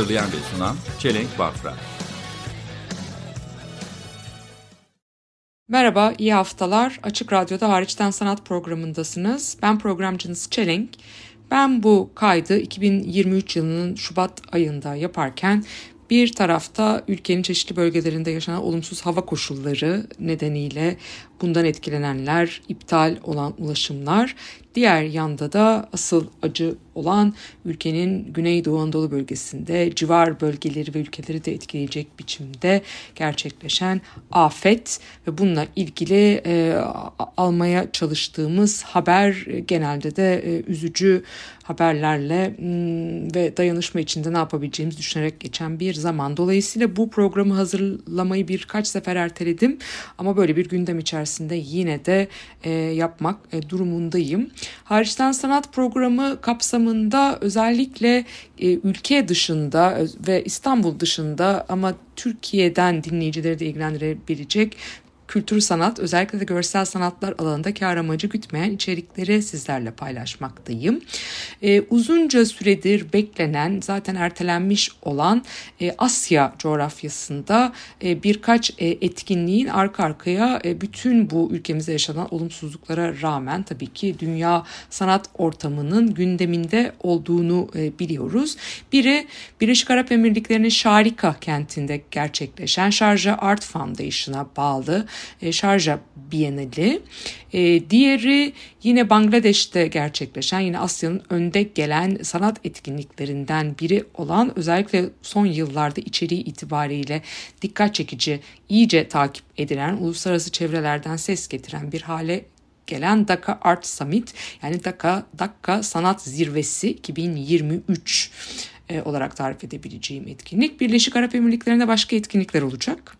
Hazırlayan ve sunan Çelenk Bafra. Merhaba, iyi haftalar. Açık Radyo'da Hariçten Sanat programındasınız. Ben programcınız Çelenk. Ben bu kaydı 2023 yılının Şubat ayında yaparken bir tarafta ülkenin çeşitli bölgelerinde yaşanan olumsuz hava koşulları nedeniyle bundan etkilenenler, iptal olan ulaşımlar, diğer yanda da asıl acı olan ülkenin Güneydoğu Anadolu bölgesinde civar bölgeleri ve ülkeleri de etkileyecek biçimde gerçekleşen afet ve bununla ilgili e, almaya çalıştığımız haber genelde de e, üzücü haberlerle m, ve dayanışma içinde ne yapabileceğimizi düşünerek geçen bir zaman. Dolayısıyla bu programı hazırlamayı birkaç sefer erteledim ama böyle bir gündem içerisinde yine de e, yapmak e, durumundayım. Hariçten sanat programı kapsamında özellikle e, ülke dışında ve İstanbul dışında ama Türkiye'den dinleyicileri de ilgilendirebilecek kültür sanat, özellikle de görsel sanatlar alanında kar amacı gütmeyen içerikleri sizlerle paylaşmaktayım. Ee, uzunca süredir beklenen, zaten ertelenmiş olan e, Asya coğrafyasında e, birkaç e, etkinliğin arka arkaya e, bütün bu ülkemizde yaşanan olumsuzluklara rağmen tabii ki dünya sanat ortamının gündeminde olduğunu e, biliyoruz. Biri Birleşik Arap Emirlikleri'nin Şarika kentinde gerçekleşen Şarja Art Foundation'a bağlı e, Şarja Bienali. E, diğeri yine Bangladeş'te gerçekleşen yine Asya'nın önde gelen sanat etkinliklerinden biri olan özellikle son yıllarda içeriği itibariyle dikkat çekici, iyice takip edilen, uluslararası çevrelerden ses getiren bir hale gelen Dhaka Art Summit yani Dhaka, Dhaka Sanat Zirvesi 2023 e, olarak tarif edebileceğim etkinlik. Birleşik Arap Emirlikleri'nde başka etkinlikler olacak.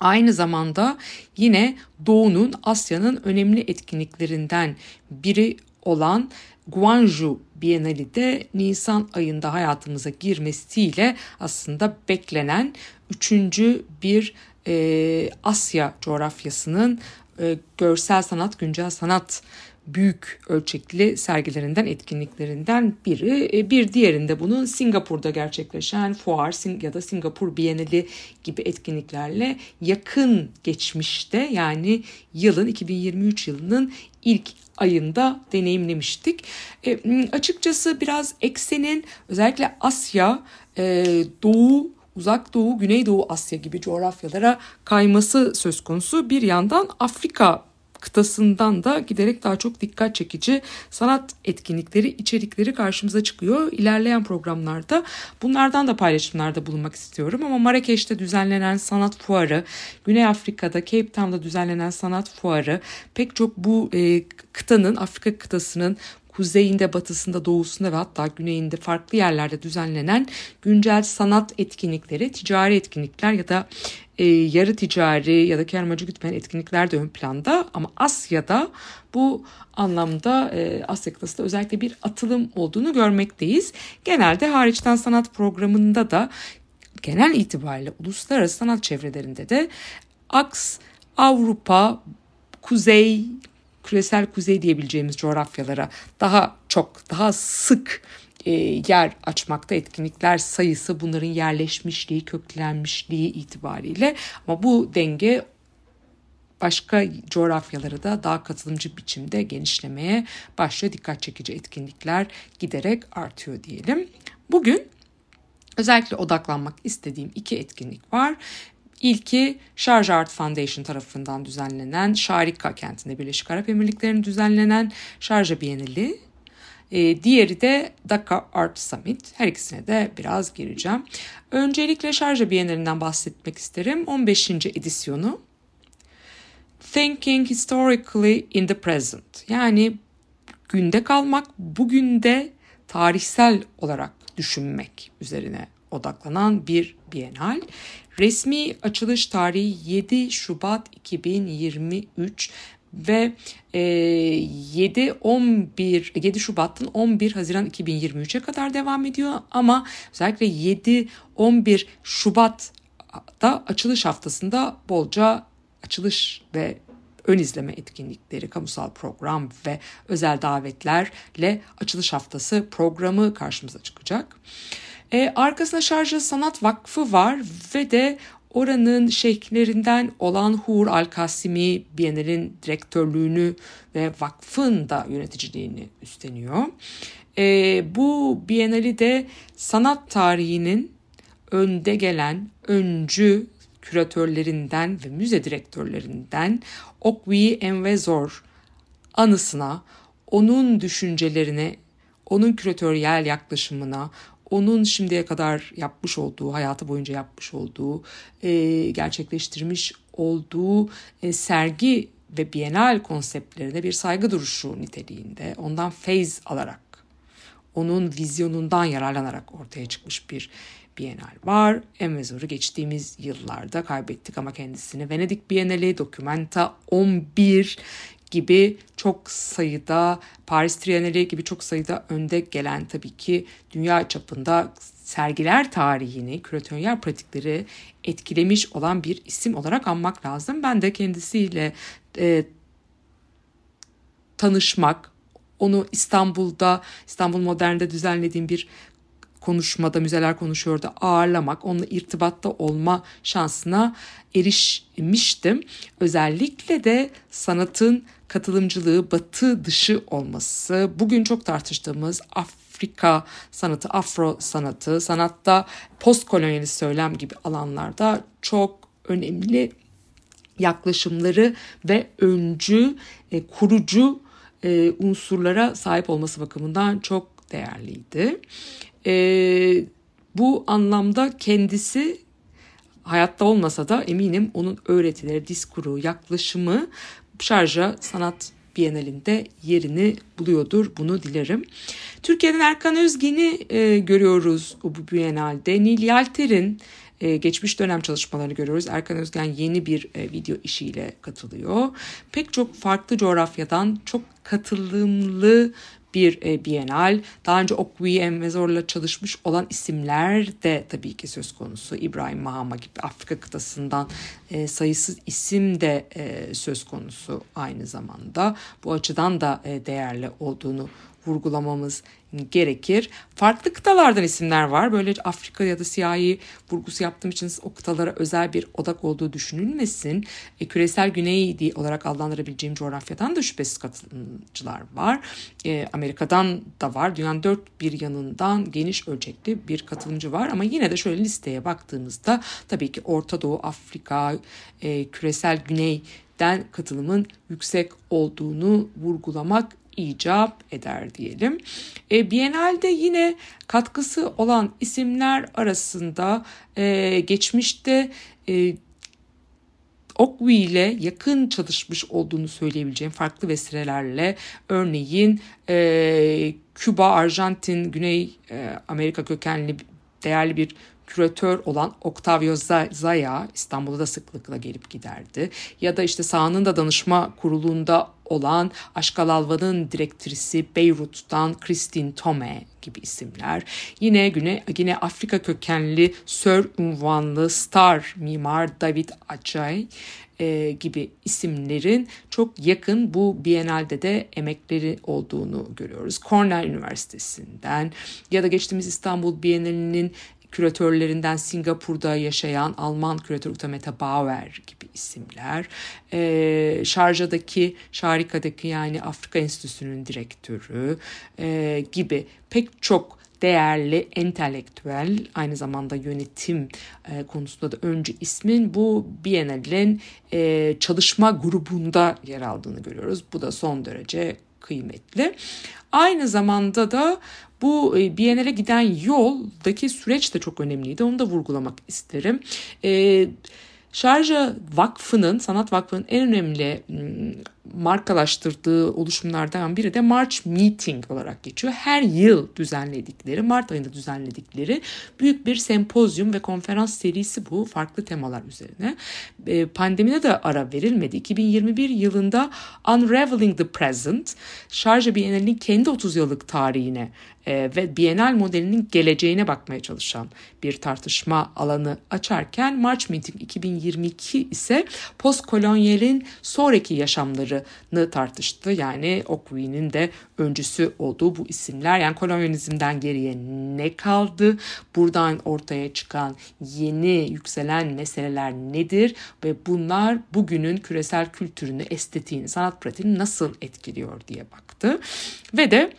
Aynı zamanda yine Doğu'nun Asya'nın önemli etkinliklerinden biri olan Guangzhou Bienali de Nisan ayında hayatımıza girmesiyle aslında beklenen üçüncü bir e, Asya coğrafyasının e, görsel sanat, güncel sanat büyük ölçekli sergilerinden, etkinliklerinden biri. E, bir diğerinde bunun Singapur'da gerçekleşen fuar ya da Singapur Bienali gibi etkinliklerle yakın geçmişte yani yılın 2023 yılının ilk ayında deneyimlemiştik. E, açıkçası biraz eksenin özellikle Asya, e, Doğu Uzak Doğu, Güneydoğu Asya gibi coğrafyalara kayması söz konusu. Bir yandan Afrika kıtasından da giderek daha çok dikkat çekici sanat etkinlikleri, içerikleri karşımıza çıkıyor. İlerleyen programlarda bunlardan da paylaşımlarda bulunmak istiyorum ama Marrakeş'te düzenlenen sanat fuarı, Güney Afrika'da Cape Town'da düzenlenen sanat fuarı pek çok bu e, kıtanın, Afrika kıtasının kuzeyinde, batısında, doğusunda ve hatta güneyinde farklı yerlerde düzenlenen güncel sanat etkinlikleri, ticari etkinlikler ya da e, yarı ticari ya da kar amacı gütmeyen etkinlikler de ön planda ama Asya'da bu anlamda e, Asya kıtasında özellikle bir atılım olduğunu görmekteyiz. Genelde hariçten sanat programında da genel itibariyle uluslararası sanat çevrelerinde de aks Avrupa, Kuzey, küresel kuzey diyebileceğimiz coğrafyalara daha çok, daha sık e, yer açmakta etkinlikler sayısı bunların yerleşmişliği, köklenmişliği itibariyle ama bu denge başka coğrafyalara da daha katılımcı biçimde genişlemeye başlıyor. Dikkat çekici etkinlikler giderek artıyor diyelim. Bugün özellikle odaklanmak istediğim iki etkinlik var. İlki Şarj Art Foundation tarafından düzenlenen Şarika kentinde Birleşik Arap Emirlikleri'nin düzenlenen Şarja Bienali. E, diğeri de Dhaka Art Summit. Her ikisine de biraz gireceğim. Öncelikle Şarja Bienalinden bahsetmek isterim. 15. edisyonu. Thinking Historically in the Present. Yani günde kalmak, bugün de tarihsel olarak düşünmek üzerine odaklanan bir bienal. Resmi açılış tarihi 7 Şubat 2023 ve e, 7 11 7 Şubat'tan 11 Haziran 2023'e kadar devam ediyor ama özellikle 7 11 Şubat'ta açılış haftasında bolca açılış ve ön izleme etkinlikleri, kamusal program ve özel davetlerle açılış haftası programı karşımıza çıkacak. E, arkasında Şarjı Sanat Vakfı var ve de oranın şeyhlerinden olan Hur Al-Kasimi Bienal'in direktörlüğünü ve vakfın da yöneticiliğini üstleniyor. E, bu Bienali de sanat tarihinin önde gelen öncü küratörlerinden ve müze direktörlerinden Okwi Envezor anısına, onun düşüncelerine, onun küratöryel yaklaşımına, onun şimdiye kadar yapmış olduğu, hayatı boyunca yapmış olduğu, e, gerçekleştirmiş olduğu e, sergi ve bienal konseptlerine bir saygı duruşu niteliğinde ondan feyz alarak, onun vizyonundan yararlanarak ortaya çıkmış bir Bienal var. Envezor'u geçtiğimiz yıllarda kaybettik ama kendisini Venedik Bienali, Documenta 11 gibi çok sayıda Paris Triennale gibi çok sayıda önde gelen tabii ki dünya çapında sergiler tarihini, küratöryel pratikleri etkilemiş olan bir isim olarak anmak lazım. Ben de kendisiyle e, tanışmak, onu İstanbul'da, İstanbul Modern'de düzenlediğim bir konuşmada, müzeler konuşuyordu ağırlamak, onunla irtibatta olma şansına erişmiştim. Özellikle de sanatın katılımcılığı batı dışı olması, bugün çok tartıştığımız Afrika sanatı, Afro sanatı, sanatta postkolonyalist söylem gibi alanlarda çok önemli yaklaşımları ve öncü, e, kurucu e, unsurlara sahip olması bakımından çok değerliydi. E, bu anlamda kendisi hayatta olmasa da eminim onun öğretileri, diskuru, yaklaşımı şarja sanat Bienalinde yerini buluyordur. Bunu dilerim. Türkiye'den Erkan Özgen'i e, görüyoruz bu Bienalde. Nil Yalter'in e, geçmiş dönem çalışmalarını görüyoruz. Erkan Özgen yeni bir e, video işiyle katılıyor. Pek çok farklı coğrafyadan çok katılımlı bir e, bienal. Daha önce Okwi Envezor'la çalışmış olan isimler de tabii ki söz konusu. İbrahim Mahama gibi Afrika kıtasından e, sayısız isim de e, söz konusu aynı zamanda. Bu açıdan da e, değerli olduğunu vurgulamamız gerekir. Farklı kıtalardan isimler var. Böyle Afrika ya da siyahi vurgusu yaptığım için o kıtalara özel bir odak olduğu düşünülmesin. E, küresel güney olarak adlandırabileceğim coğrafyadan da şüphesiz katılımcılar var. E, Amerika'dan da var. Dünyanın dört bir yanından geniş ölçekli bir katılımcı var. Ama yine de şöyle listeye baktığımızda tabii ki Orta Doğu, Afrika, e, küresel güneyden katılımın yüksek olduğunu vurgulamak icap eder diyelim. E, Biennale'de yine katkısı olan isimler arasında e, geçmişte e, Okwi ile yakın çalışmış olduğunu söyleyebileceğim farklı vesilelerle örneğin e, Küba, Arjantin, Güney e, Amerika kökenli değerli bir küratör olan Octavio Zaya İstanbul'da da sıklıkla gelip giderdi. Ya da işte sahanın da danışma kurulunda olan Aşkal Alva'nın direktrisi Beyrut'tan Christine Tome gibi isimler. Yine güne yine Afrika kökenli Sir unvanlı star mimar David Acay e, gibi isimlerin çok yakın bu Biennale'de de emekleri olduğunu görüyoruz. Cornell Üniversitesi'nden ya da geçtiğimiz İstanbul Bienalinin küratörlerinden Singapur'da yaşayan Alman küratör Utameta Bauer gibi isimler. E, Şarja'daki, Şarika'daki yani Afrika Enstitüsü'nün direktörü e, gibi pek çok değerli entelektüel aynı zamanda yönetim e, konusunda da önce ismin bu Biennale'in e, çalışma grubunda yer aldığını görüyoruz. Bu da son derece kıymetli. Aynı zamanda da bu e, Biennale giden yoldaki süreç de çok önemliydi. Onu da vurgulamak isterim. E, Şarja Vakfı'nın, Sanat Vakfı'nın en önemli markalaştırdığı oluşumlardan biri de March Meeting olarak geçiyor. Her yıl düzenledikleri, Mart ayında düzenledikleri büyük bir sempozyum ve konferans serisi bu. Farklı temalar üzerine. E, pandemide de ara verilmedi. 2021 yılında Unraveling the Present, Şarja Bienali'nin kendi 30 yıllık tarihine e, ve Bienal modelinin geleceğine bakmaya çalışan bir tartışma alanı açarken March Meeting 2022 ise postkolonyalin sonraki yaşamlarını tartıştı. Yani Okwi'nin de öncüsü olduğu bu isimler. Yani kolonyalizmden geriye ne kaldı? Buradan ortaya çıkan yeni yükselen meseleler nedir? Ve bunlar bugünün küresel kültürünü, estetiğini, sanat pratiğini nasıl etkiliyor diye baktı. Ve de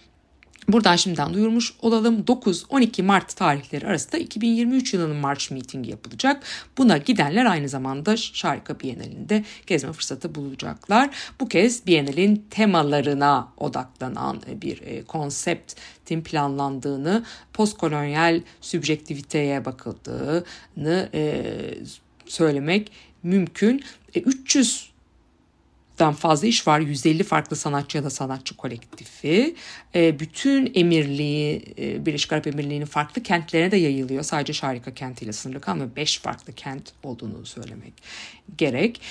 Buradan şimdiden duyurmuş olalım 9-12 Mart tarihleri arasında 2023 yılının March Meeting yapılacak. Buna gidenler aynı zamanda Şarkı Bienalinde gezme fırsatı bulacaklar. Bu kez Bienalin temalarına odaklanan bir e, konseptin planlandığını, postkolonyal sübjektiviteye bakıldığını e, söylemek mümkün. 300 e, dan fazla iş var. 150 farklı sanatçı ya da sanatçı kolektifi. E, bütün emirliği, e, Birleşik Arap Emirliği'nin farklı kentlerine de yayılıyor. Sadece Şarika kentiyle sınırlı kalmıyor. 5 farklı kent olduğunu söylemek gerek.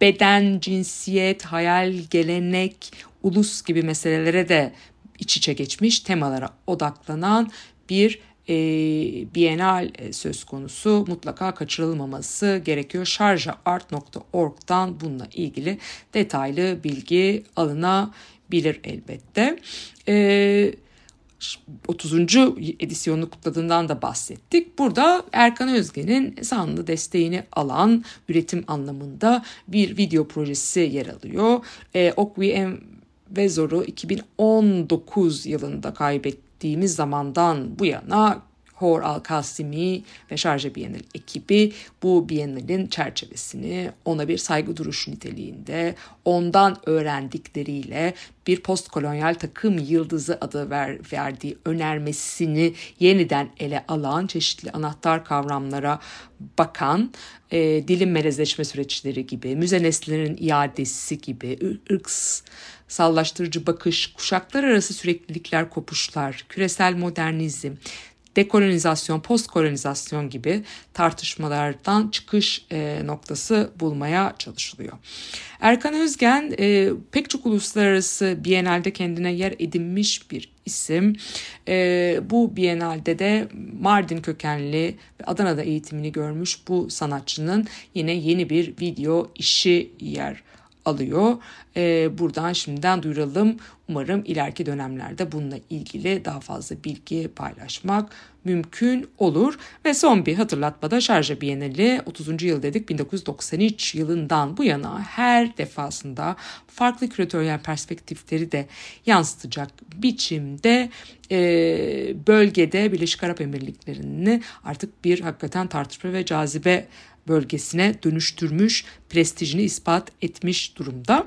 Beden, cinsiyet, hayal, gelenek, ulus gibi meselelere de iç içe geçmiş temalara odaklanan bir e, Bienal e, söz konusu mutlaka kaçırılmaması gerekiyor. Şarjaart.org'dan bununla ilgili detaylı bilgi alınabilir elbette. E, 30. edisyonunu kutladığından da bahsettik. Burada Erkan Özge'nin sanlı desteğini alan üretim anlamında bir video projesi yer alıyor. E, Okwi Vezor'u 2019 yılında kaybetti ettiğimiz zamandan bu yana Hor Al-Kasimi ve Şarja Bienal ekibi bu Bienal'in çerçevesini ona bir saygı duruşu niteliğinde ondan öğrendikleriyle bir postkolonyal takım yıldızı adı ver, verdiği önermesini yeniden ele alan çeşitli anahtar kavramlara bakan e, dilin melezleşme süreçleri gibi, müze nesnelerinin iadesi gibi, ırks sallaştırıcı bakış, kuşaklar arası süreklilikler, kopuşlar, küresel modernizm, dekolonizasyon, postkolonizasyon gibi tartışmalardan çıkış e, noktası bulmaya çalışılıyor. Erkan Özgen e, pek çok uluslararası Biennale'de kendine yer edinmiş bir isim. E, bu Biennale'de de Mardin kökenli ve Adana'da eğitimini görmüş bu sanatçının yine yeni bir video işi yer alıyor. E, buradan şimdiden duyuralım. Umarım ileriki dönemlerde bununla ilgili daha fazla bilgi paylaşmak mümkün olur. Ve son bir hatırlatmada Şarja Bienali 30. yıl dedik 1993 yılından bu yana her defasında farklı küratöryel perspektifleri de yansıtacak biçimde e, bölgede Birleşik Arap Emirlikleri'ni artık bir hakikaten tartışma ve cazibe bölgesine dönüştürmüş, prestijini ispat etmiş durumda.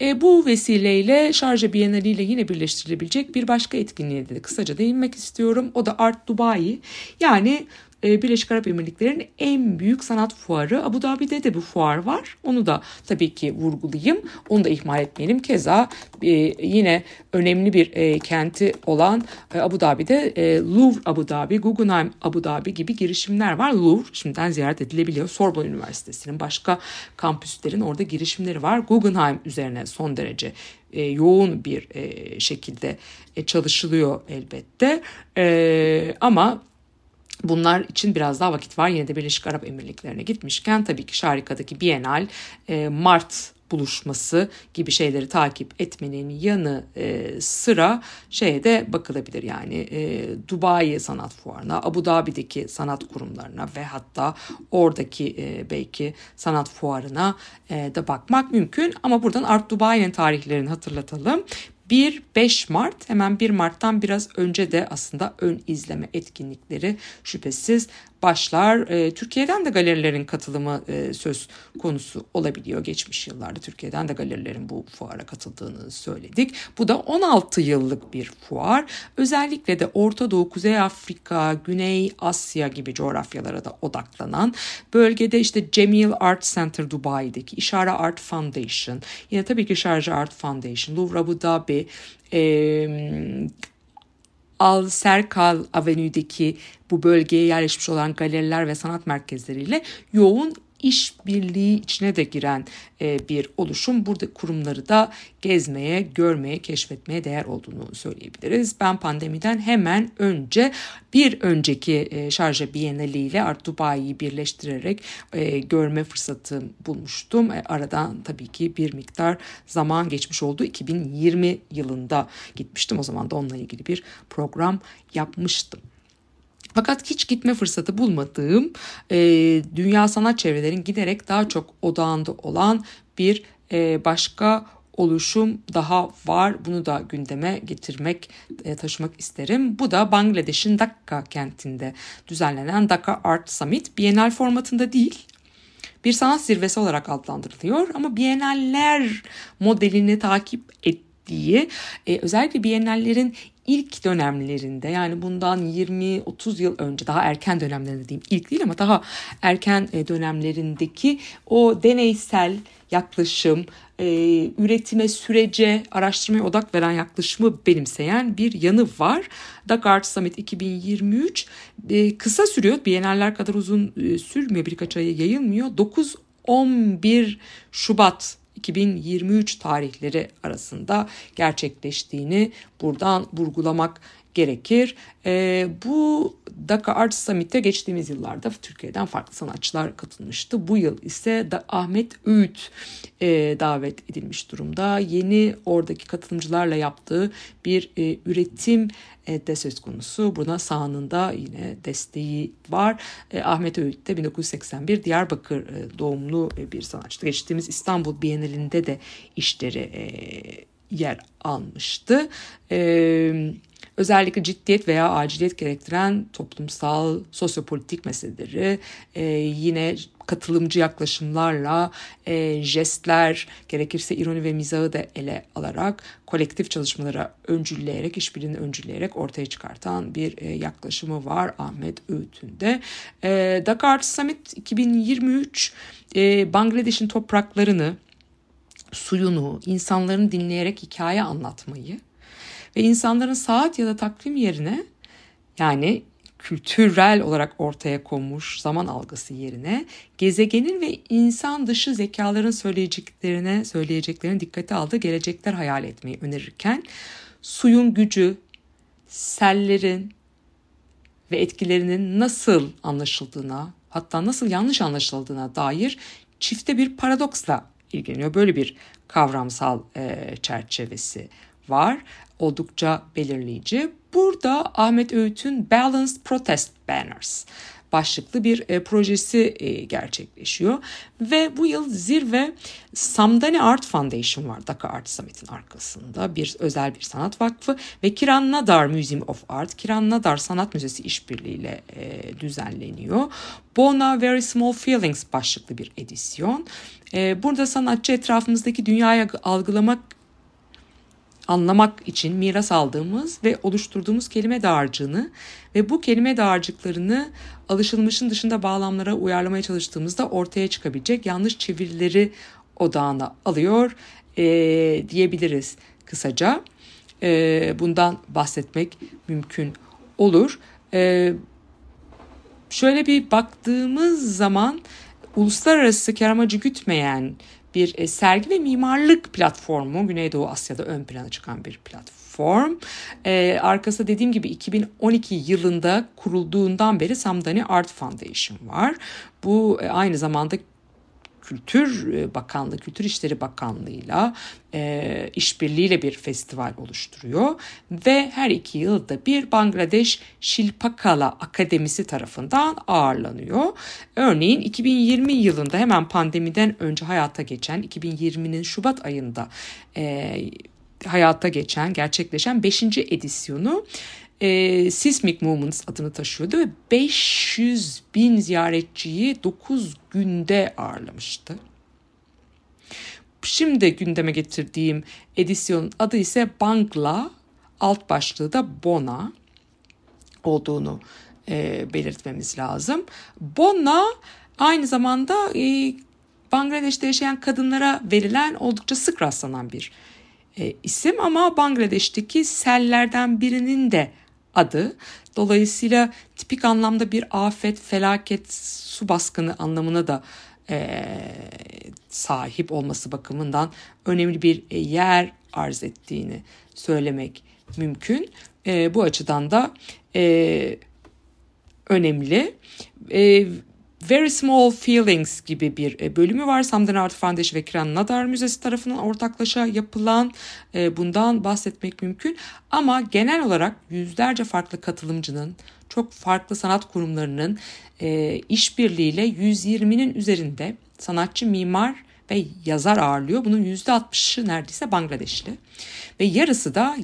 E, bu vesileyle Şarja Bienali ile yine birleştirilebilecek bir başka etkinliğe de kısaca değinmek istiyorum. O da Art Dubai. Yani Birleşik Arap Emirlikleri'nin en büyük sanat fuarı. Abu Dhabi'de de bu fuar var. Onu da tabii ki vurgulayayım. Onu da ihmal etmeyelim. Keza e, yine önemli bir e, kenti olan Abu Dhabi'de Louvre Abu Dhabi, Guggenheim Abu Dhabi gibi girişimler var. Louvre şimdiden ziyaret edilebiliyor. Sorbonne Üniversitesi'nin başka kampüslerin orada girişimleri var. Guggenheim üzerine son derece e, yoğun bir e, şekilde e, çalışılıyor elbette. E, ama Bunlar için biraz daha vakit var. Yine de Birleşik Arap Emirlikleri'ne gitmişken tabii ki Şarika'daki Bienal, e, Mart buluşması gibi şeyleri takip etmenin yanı e, sıra şeye de bakılabilir yani e, Dubai Sanat Fuarı'na, Abu Dhabi'deki sanat kurumlarına ve hatta oradaki e, belki sanat fuarına e, da bakmak mümkün. Ama buradan Art Dubai'nin tarihlerini hatırlatalım. 1-5 Mart. Hemen 1 Mart'tan biraz önce de aslında ön izleme etkinlikleri şüphesiz başlar. E, Türkiye'den de galerilerin katılımı e, söz konusu olabiliyor. Geçmiş yıllarda Türkiye'den de galerilerin bu fuara katıldığını söyledik. Bu da 16 yıllık bir fuar. Özellikle de Orta Doğu, Kuzey Afrika, Güney Asya gibi coğrafyalara da odaklanan bölgede işte Cemil Art Center Dubai'deki İşare Art Foundation, yine tabii ki Şarjı Art Foundation, Louvre Abu Dhabi, e, Al Serkal Avenue'deki bu bölgeye yerleşmiş olan galeriler ve sanat merkezleriyle yoğun işbirliği içine de giren e, bir oluşum. Burada kurumları da gezmeye, görmeye, keşfetmeye değer olduğunu söyleyebiliriz. Ben pandemiden hemen önce bir önceki e, Şarja Bienali ile Art Dubai'yi birleştirerek e, görme fırsatı bulmuştum. Aradan tabii ki bir miktar zaman geçmiş oldu. 2020 yılında gitmiştim. O zaman da onunla ilgili bir program yapmıştım. Fakat hiç gitme fırsatı bulmadığım e, dünya sanat çevrelerin giderek daha çok odağında olan bir e, başka oluşum daha var. Bunu da gündeme getirmek, e, taşımak isterim. Bu da Bangladeş'in Dhaka kentinde düzenlenen Dhaka Art Summit. Bienal formatında değil, bir sanat zirvesi olarak adlandırılıyor ama Bienaller modelini takip ettiği e, özellikle Bienallerin ilk dönemlerinde yani bundan 20-30 yıl önce daha erken dönemlerinde diyeyim ilk değil ama daha erken e, dönemlerindeki o deneysel yaklaşım, e, üretime, sürece, araştırmaya odak veren yaklaşımı benimseyen bir yanı var. Dakar Summit 2023 e, kısa sürüyor. Bienaller kadar uzun sürmüyor. Birkaç aya yayılmıyor. 9-11 Şubat 2023 tarihleri arasında gerçekleştiğini buradan vurgulamak gerekir. E, bu Dakar Art Summit'e geçtiğimiz yıllarda Türkiye'den farklı sanatçılar katılmıştı. Bu yıl ise da Ahmet Öğüt e, davet edilmiş durumda. Yeni oradaki katılımcılarla yaptığı bir e, üretim e, de söz konusu. Buna sahanında yine desteği var. E, Ahmet Öğüt de 1981 Diyarbakır e, doğumlu e, bir sanatçı. Geçtiğimiz İstanbul Bienalinde de işleri e, yer almıştı. E, özellikle ciddiyet veya aciliyet gerektiren toplumsal, sosyopolitik meseleleri e, yine katılımcı yaklaşımlarla e, jestler, gerekirse ironi ve mizahı da ele alarak kolektif çalışmalara öncülleyerek, işbirliğini öncülleyerek ortaya çıkartan bir e, yaklaşımı var Ahmet Öğüt'ünde. E, Dakar Summit 2023 e, Bangladeş'in topraklarını, suyunu, insanların dinleyerek hikaye anlatmayı, ve insanların saat ya da takvim yerine yani kültürel olarak ortaya konmuş zaman algısı yerine gezegenin ve insan dışı zekaların söyleyeceklerine söyleyeceklerine dikkate aldığı gelecekler hayal etmeyi önerirken suyun gücü, sellerin ve etkilerinin nasıl anlaşıldığına hatta nasıl yanlış anlaşıldığına dair çifte bir paradoksla ilgileniyor. Böyle bir kavramsal e, çerçevesi var. Oldukça belirleyici. Burada Ahmet Öğüt'ün Balanced Protest Banners başlıklı bir e, projesi e, gerçekleşiyor. Ve bu yıl zirve Samdani Art Foundation var Dhaka Art Summit'in arkasında. Bir özel bir sanat vakfı ve Kiran Nadar Museum of Art, Kiran Nadar Sanat Müzesi işbirliğiyle e, düzenleniyor. Bona Very Small Feelings başlıklı bir edisyon. E, burada sanatçı etrafımızdaki dünyayı algılamak anlamak için miras aldığımız ve oluşturduğumuz kelime dağarcığını ve bu kelime dağarcıklarını alışılmışın dışında bağlamlara uyarlamaya çalıştığımızda ortaya çıkabilecek yanlış çevirileri odağına alıyor e, diyebiliriz kısaca. E, bundan bahsetmek mümkün olur. E, şöyle bir baktığımız zaman uluslararası kar amacı gütmeyen bir e, sergi ve mimarlık platformu Güneydoğu Asya'da ön plana çıkan bir platform. Ee, arkasında dediğim gibi 2012 yılında kurulduğundan beri Samdani Art Foundation var. Bu e, aynı zamanda Kültür e, Bakanlığı, Kültür İşleri Bakanlığı'yla e, işbirliğiyle bir festival oluşturuyor. Ve her iki yılda bir Bangladeş Şilpakala Akademisi tarafından ağırlanıyor. Örneğin 2020 yılında hemen pandemiden önce hayata geçen 2020'nin Şubat ayında e, hayata geçen, gerçekleşen 5. edisyonu e, Seismic Movements adını taşıyordu ve 500 bin ziyaretçiyi 9 günde ağırlamıştı. Şimdi gündeme getirdiğim edisyonun adı ise Bangla, alt başlığı da Bona olduğunu e, belirtmemiz lazım. Bona aynı zamanda e, Bangladeş'te yaşayan kadınlara verilen oldukça sık rastlanan bir e, isim ama Bangladeş'teki sellerden birinin de adı. Dolayısıyla tipik anlamda bir afet, felaket, su baskını anlamına da e, sahip olması bakımından önemli bir e, yer arz ettiğini söylemek mümkün. E, bu açıdan da e, önemli. E, Very Small Feelings gibi bir e, bölümü var. Samden Art Foundation ve Kiran Nadar Müzesi tarafından ortaklaşa yapılan e, bundan bahsetmek mümkün. Ama genel olarak yüzlerce farklı katılımcının, çok farklı sanat kurumlarının e, işbirliğiyle 120'nin üzerinde sanatçı, mimar ve yazar ağırlıyor. Bunun %60'ı neredeyse Bangladeşli. Ve yarısı da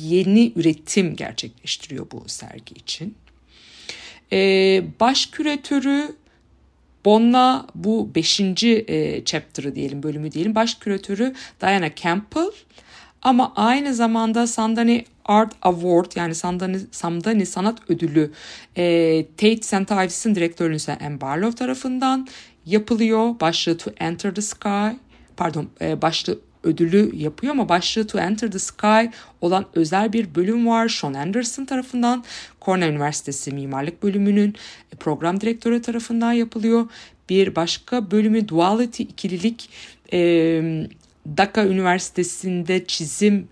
yeni üretim gerçekleştiriyor bu sergi için. Ee, baş küratörü Bonna bu beşinci e, chapter'ı diyelim, bölümü diyelim. Baş küratörü Diana Campbell. Ama aynı zamanda Sandani Art Award yani Sandani, Samdani Sanat Ödülü e, Tate St. Ives'in direktörü ise Anne Barlow tarafından yapılıyor. Başlığı To Enter the Sky pardon e, başlığı ödülü yapıyor ama başlığı To Enter the Sky olan özel bir bölüm var. Sean Anderson tarafından Cornell Üniversitesi Mimarlık Bölümünün program direktörü tarafından yapılıyor. Bir başka bölümü Duality ikililik e, Dhaka Üniversitesi'nde çizim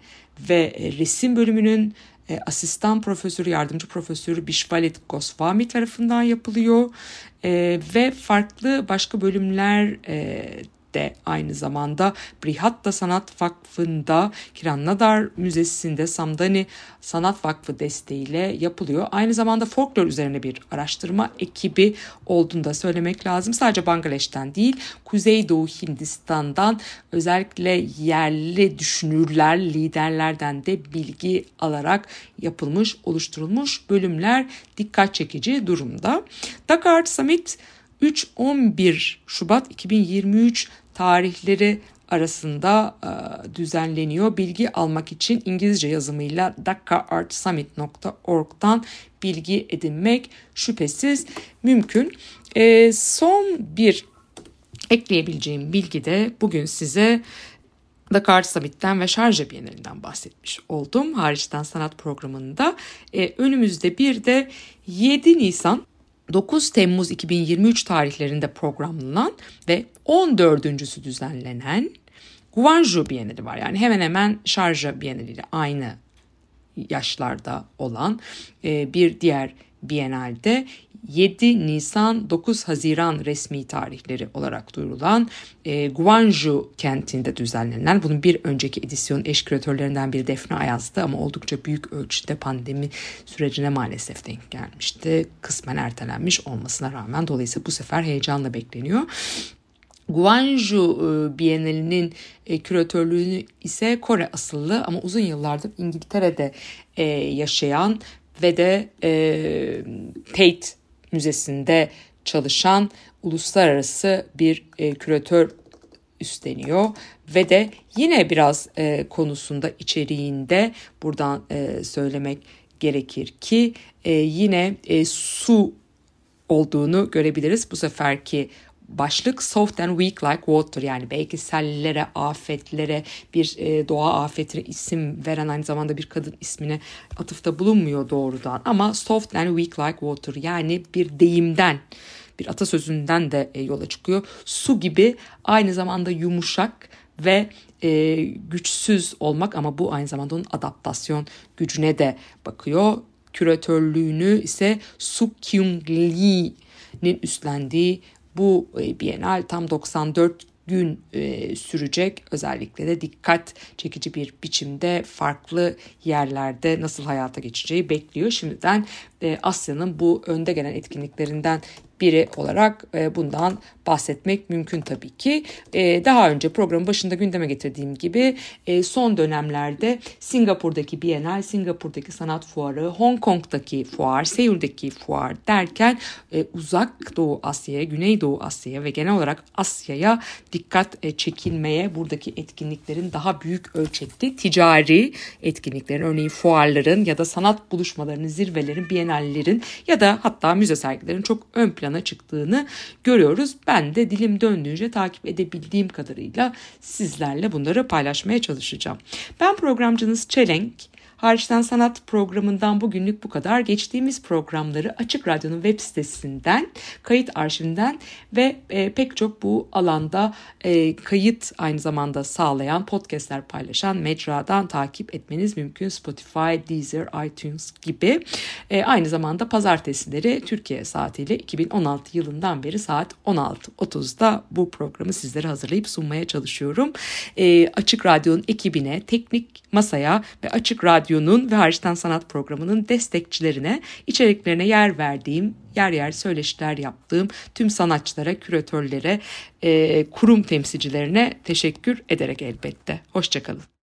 ve resim bölümünün e, asistan profesörü, yardımcı profesörü Bishvalit Goswami tarafından yapılıyor. E, ve farklı başka bölümler e, de aynı zamanda Brihatta Sanat Vakfı'nda Kiran Nadar Müzesi'nde Samdani Sanat Vakfı desteğiyle yapılıyor. Aynı zamanda folklor üzerine bir araştırma ekibi olduğunu da söylemek lazım. Sadece Bangladeş'ten değil, Kuzeydoğu Hindistan'dan özellikle yerli düşünürler, liderlerden de bilgi alarak yapılmış, oluşturulmuş bölümler dikkat çekici durumda. Dakar Summit 3-11 Şubat 2023 tarihleri arasında e, düzenleniyor. Bilgi almak için İngilizce yazımıyla dakkaartsummit.org'dan bilgi edinmek şüphesiz mümkün. E, son bir ekleyebileceğim bilgi de bugün size Dakar Summit'ten ve Şarja Bienalinden bahsetmiş oldum. Hariçten sanat programında. E, önümüzde bir de 7 Nisan 9 Temmuz 2023 tarihlerinde programlanan ve 14.sü düzenlenen Guangzhou Bienali var. Yani hemen hemen Şarja Bienali ile aynı yaşlarda olan e, bir diğer Bienalde 7 Nisan 9 Haziran resmi tarihleri olarak duyurulan e, Guangzhou kentinde düzenlenen bunun bir önceki edisyon eş küratörlerinden biri Defne Ayaz'dı ama oldukça büyük ölçüde pandemi sürecine maalesef denk gelmişti. Kısmen ertelenmiş olmasına rağmen dolayısıyla bu sefer heyecanla bekleniyor. Guangzhou e, Bienalinin e, küratörlüğünü ise Kore asıllı ama uzun yıllardır İngiltere'de e, yaşayan ve de Tate Müzesi'nde çalışan uluslararası bir e, küratör üstleniyor ve de yine biraz e, konusunda içeriğinde buradan e, söylemek gerekir ki e, yine e, su olduğunu görebiliriz. Bu seferki başlık soft and weak like water yani belki sellere, afetlere bir e, doğa afetine isim veren aynı zamanda bir kadın ismine atıfta bulunmuyor doğrudan ama soft and weak like water yani bir deyimden bir atasözünden de e, yola çıkıyor. Su gibi aynı zamanda yumuşak ve e, güçsüz olmak ama bu aynı zamanda onun adaptasyon gücüne de bakıyor. Küratörlüğünü ise Su Kyung Lee'nin üstlendiği bu e, Bienal tam 94 gün e, sürecek. Özellikle de dikkat çekici bir biçimde farklı yerlerde nasıl hayata geçeceği bekliyor. Şimdiden e, Asya'nın bu önde gelen etkinliklerinden biri olarak e, bundan bahsetmek mümkün tabii ki. E, daha önce programın başında gündeme getirdiğim gibi e, son dönemlerde Singapur'daki Bienal, Singapur'daki sanat fuarı, Hong Kong'daki fuar, Seul'deki fuar derken uzak Doğu Asya'ya, Güneydoğu Asya'ya ve genel olarak Asya'ya dikkat çekilmeye buradaki etkinliklerin daha büyük ölçekte ticari etkinliklerin örneğin fuarların ya da sanat buluşmalarının, zirvelerin, bienallerin ya da hatta müze sergilerin çok ön plana çıktığını görüyoruz. Ben de dilim döndüğünce takip edebildiğim kadarıyla sizlerle bunları paylaşmaya çalışacağım. Ben programcınız Çelenk. Hariçten Sanat programından bugünlük bu kadar. Geçtiğimiz programları Açık Radyo'nun web sitesinden, kayıt arşivinden ve e, pek çok bu alanda e, kayıt aynı zamanda sağlayan, podcastler paylaşan mecradan takip etmeniz mümkün. Spotify, Deezer, iTunes gibi. E, aynı zamanda pazartesileri Türkiye saatiyle 2016 yılından beri saat 16.30'da bu programı sizlere hazırlayıp sunmaya çalışıyorum. E, Açık Radyo'nun ekibine, teknik masaya ve Açık Radyo Radyo'nun ve Hariçten Sanat programının destekçilerine, içeriklerine yer verdiğim, yer yer söyleşiler yaptığım tüm sanatçılara, küratörlere, e, kurum temsilcilerine teşekkür ederek elbette. Hoşçakalın.